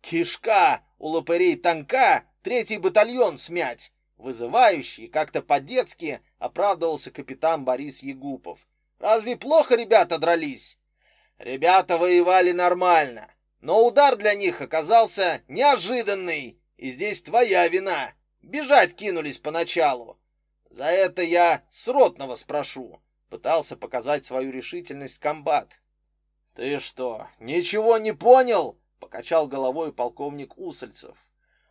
Кишка у лопырей танка третий батальон смять. Вызывающий, как-то по-детски оправдывался капитан Борис Егупов. Разве плохо ребята дрались? Ребята воевали нормально. Но удар для них оказался неожиданный, и здесь твоя вина. Бежать кинулись поначалу. За это я с ротного спрошу. Пытался показать свою решительность комбат. Ты что, ничего не понял? Покачал головой полковник Усольцев.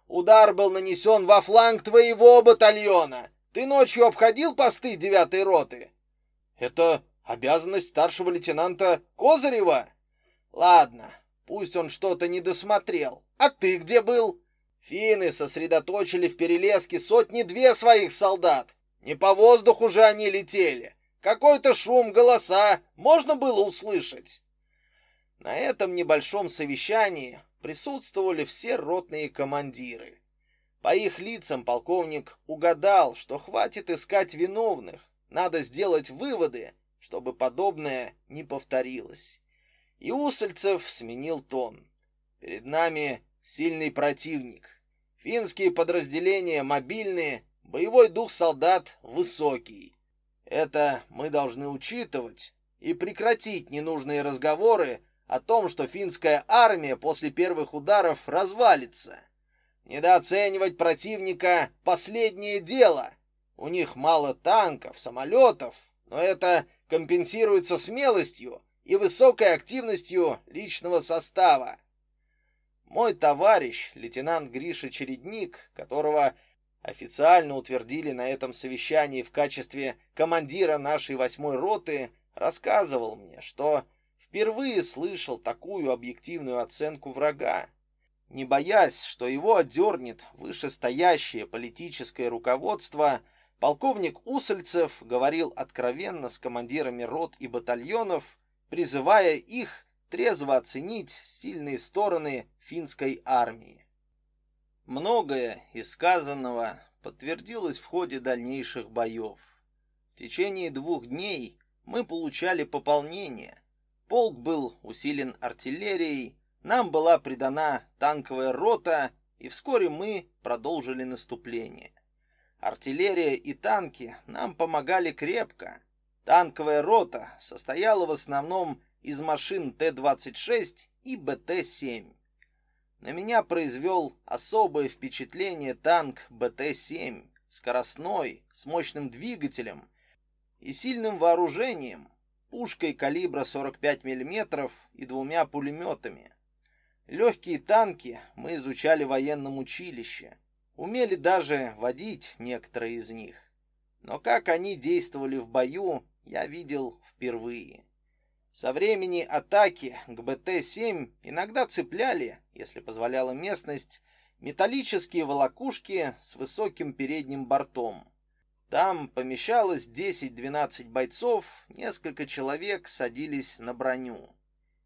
Удар был нанесен во фланг твоего батальона. Ты ночью обходил посты девятой роты? Это обязанность старшего лейтенанта Козырева. Ладно, Пусть он что-то не досмотрел. А ты где был? Финны сосредоточили в перелеске сотни-две своих солдат. Не по воздуху же они летели. Какой-то шум, голоса можно было услышать. На этом небольшом совещании присутствовали все ротные командиры. По их лицам полковник угадал, что хватит искать виновных, надо сделать выводы, чтобы подобное не повторилось. И Усольцев сменил тон. Перед нами сильный противник. Финские подразделения мобильные, боевой дух солдат высокий. Это мы должны учитывать и прекратить ненужные разговоры о том, что финская армия после первых ударов развалится. Недооценивать противника — последнее дело. У них мало танков, самолетов, но это компенсируется смелостью и высокой активностью личного состава. Мой товарищ, лейтенант Гриша Чередник, которого официально утвердили на этом совещании в качестве командира нашей восьмой роты, рассказывал мне, что впервые слышал такую объективную оценку врага. Не боясь, что его отдернет вышестоящее политическое руководство, полковник Усольцев говорил откровенно с командирами рот и батальонов, призывая их трезво оценить сильные стороны финской армии. Многое из сказанного подтвердилось в ходе дальнейших боев. В течение двух дней мы получали пополнение. Полк был усилен артиллерией, нам была придана танковая рота, и вскоре мы продолжили наступление. Артиллерия и танки нам помогали крепко. Танковая рота состояла в основном из машин Т-26 и БТ-7. На меня произвел особое впечатление танк БТ-7, скоростной, с мощным двигателем и сильным вооружением, пушкой калибра 45 мм и двумя пулеметами. Легкие танки мы изучали в военном училище, умели даже водить некоторые из них. Но как они действовали в бою, я видел впервые. Со времени атаки к БТ-7 иногда цепляли, если позволяла местность, металлические волокушки с высоким передним бортом. Там помещалось 10-12 бойцов, несколько человек садились на броню.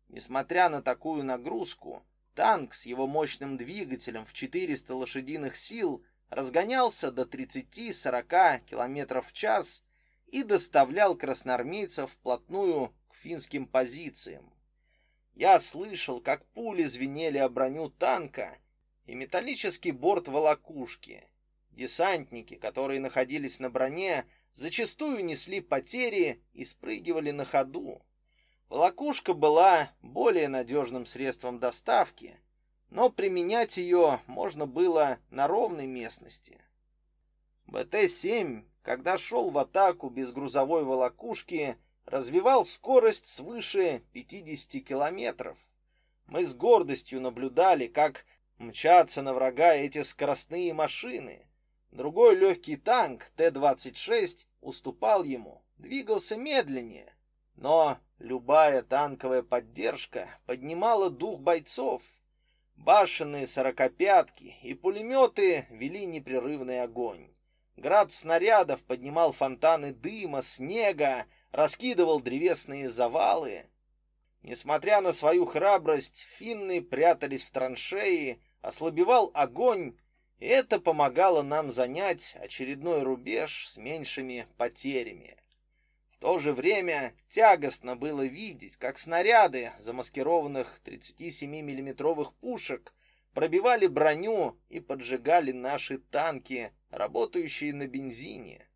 Несмотря на такую нагрузку, танк с его мощным двигателем в 400 лошадиных сил разгонялся до 30-40 км в час и доставлял красноармейцев вплотную к финским позициям. Я слышал, как пули звенели о броню танка и металлический борт волокушки. Десантники, которые находились на броне, зачастую несли потери и спрыгивали на ходу. Волокушка была более надежным средством доставки, но применять ее можно было на ровной местности. БТ-7, когда шел в атаку без грузовой волокушки, развивал скорость свыше 50 километров. Мы с гордостью наблюдали, как мчатся на врага эти скоростные машины. Другой легкий танк Т-26 уступал ему, двигался медленнее. Но любая танковая поддержка поднимала дух бойцов. Башенные сорокопятки и пулеметы вели непрерывный огонь. Град снарядов поднимал фонтаны дыма, снега, раскидывал древесные завалы. Несмотря на свою храбрость, финны прятались в траншеи, ослабевал огонь, и это помогало нам занять очередной рубеж с меньшими потерями. В то же время тягостно было видеть, как снаряды замаскированных 37 миллиметровых пушек пробивали броню и поджигали наши танки, работающие на бензине.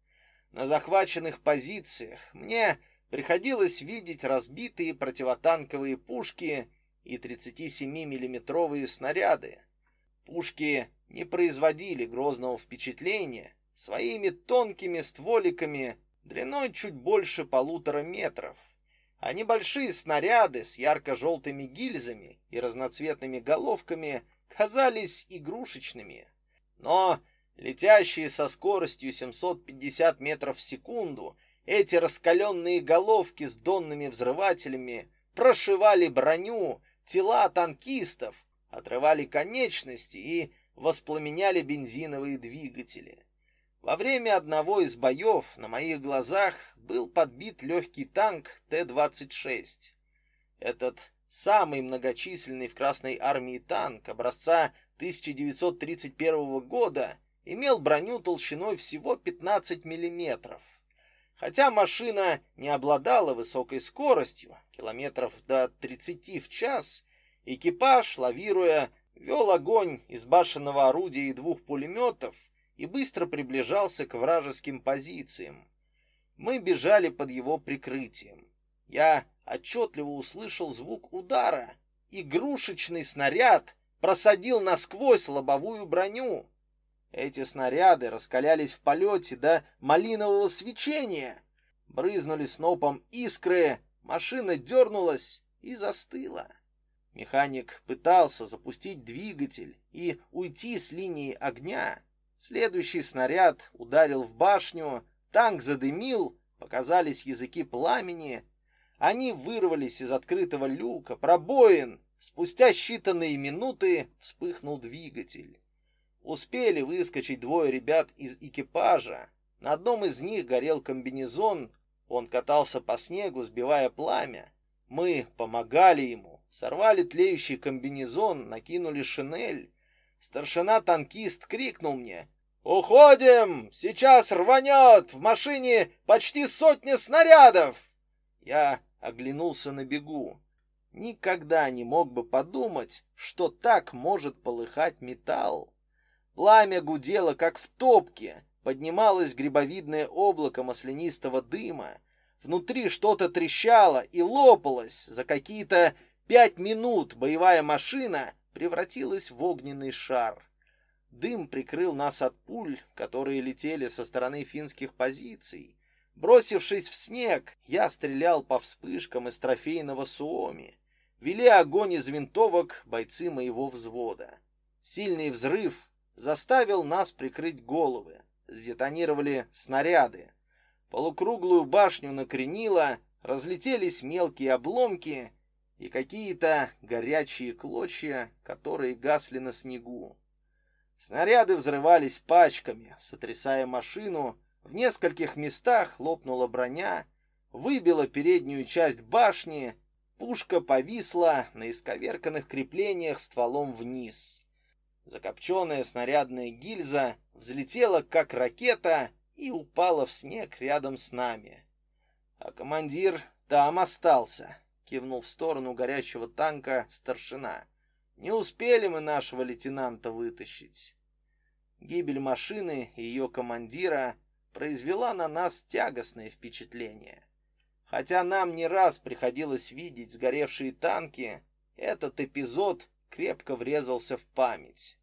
На захваченных позициях мне приходилось видеть разбитые противотанковые пушки и 37 миллиметровые снаряды. Пушки не производили грозного впечатления своими тонкими стволиками длиной чуть больше полутора метров, а небольшие снаряды с ярко-желтыми гильзами и разноцветными головками казались игрушечными. Но летящие со скоростью 750 метров в секунду, эти раскаленные головки с донными взрывателями прошивали броню, тела танкистов, отрывали конечности и воспламеняли бензиновые двигатели. Во время одного из боев на моих глазах был подбит легкий танк Т-26. Этот самый многочисленный в Красной армии танк образца 1931 года имел броню толщиной всего 15 мм. Хотя машина не обладала высокой скоростью, километров до 30 в час, экипаж, лавируя, вел огонь из башенного орудия и двух пулеметов и быстро приближался к вражеским позициям. Мы бежали под его прикрытием. Я отчетливо услышал звук удара. Игрушечный снаряд просадил насквозь лобовую броню. Эти снаряды раскалялись в полете до малинового свечения. Брызнули снопом искры, машина дернулась и застыла. Механик пытался запустить двигатель и уйти с линии огня. Следующий снаряд ударил в башню, танк задымил, показались языки пламени. Они вырвались из открытого люка, пробоин. Спустя считанные минуты вспыхнул двигатель. Успели выскочить двое ребят из экипажа. На одном из них горел комбинезон. Он катался по снегу, сбивая пламя. Мы помогали ему, сорвали тлеющий комбинезон, накинули шинель. Старшина-танкист крикнул мне. «Уходим! Сейчас рванет! В машине почти сотня снарядов!» Я оглянулся на бегу. Никогда не мог бы подумать, что так может полыхать металл. Пламя гудело, как в топке, поднималось грибовидное облако маслянистого дыма. Внутри что-то трещало и лопалось. За какие-то пять минут боевая машина превратилась в огненный шар. Дым прикрыл нас от пуль, которые летели со стороны финских позиций. Бросившись в снег, я стрелял по вспышкам из трофейного Суоми. Вели огонь из винтовок бойцы моего взвода. Сильный взрыв заставил нас прикрыть головы. Сдетонировали снаряды. Полукруглую башню накренило, разлетелись мелкие обломки и какие-то горячие клочья, которые гасли на снегу. Снаряды взрывались пачками, сотрясая машину. В нескольких местах лопнула броня, выбила переднюю часть башни, пушка повисла на исковерканных креплениях стволом вниз. Закопченная снарядная гильза взлетела, как ракета, и упала в снег рядом с нами. А командир там остался, кивнул в сторону горящего танка старшина. Не успели мы нашего лейтенанта вытащить. Гибель машины и ее командира произвела на нас тягостное впечатление. Хотя нам не раз приходилось видеть сгоревшие танки, этот эпизод крепко врезался в память.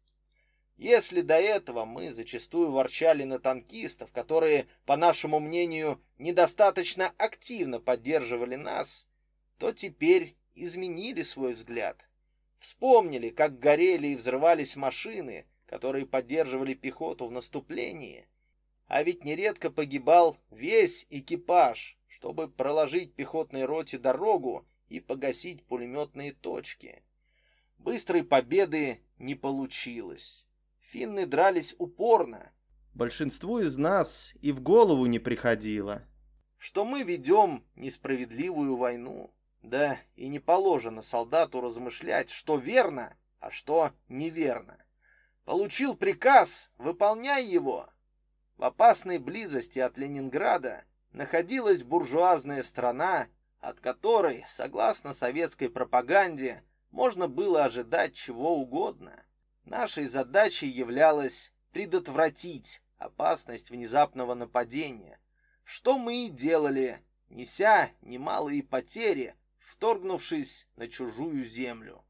Если до этого мы зачастую ворчали на танкистов, которые, по нашему мнению, недостаточно активно поддерживали нас, то теперь изменили свой взгляд. Вспомнили, как горели и взрывались машины, которые поддерживали пехоту в наступлении. А ведь нередко погибал весь экипаж, чтобы проложить пехотной роте дорогу и погасить пулеметные точки. Быстрой победы не получилось. Финны дрались упорно. Большинству из нас и в голову не приходило, что мы ведем несправедливую войну. Да и не положено солдату размышлять, что верно, а что неверно. Получил приказ, выполняй его. В опасной близости от Ленинграда находилась буржуазная страна, от которой, согласно советской пропаганде, можно было ожидать чего угодно. Нашей задачей являлось предотвратить опасность внезапного нападения, что мы и делали, неся немалые потери, вторгнувшись на чужую землю.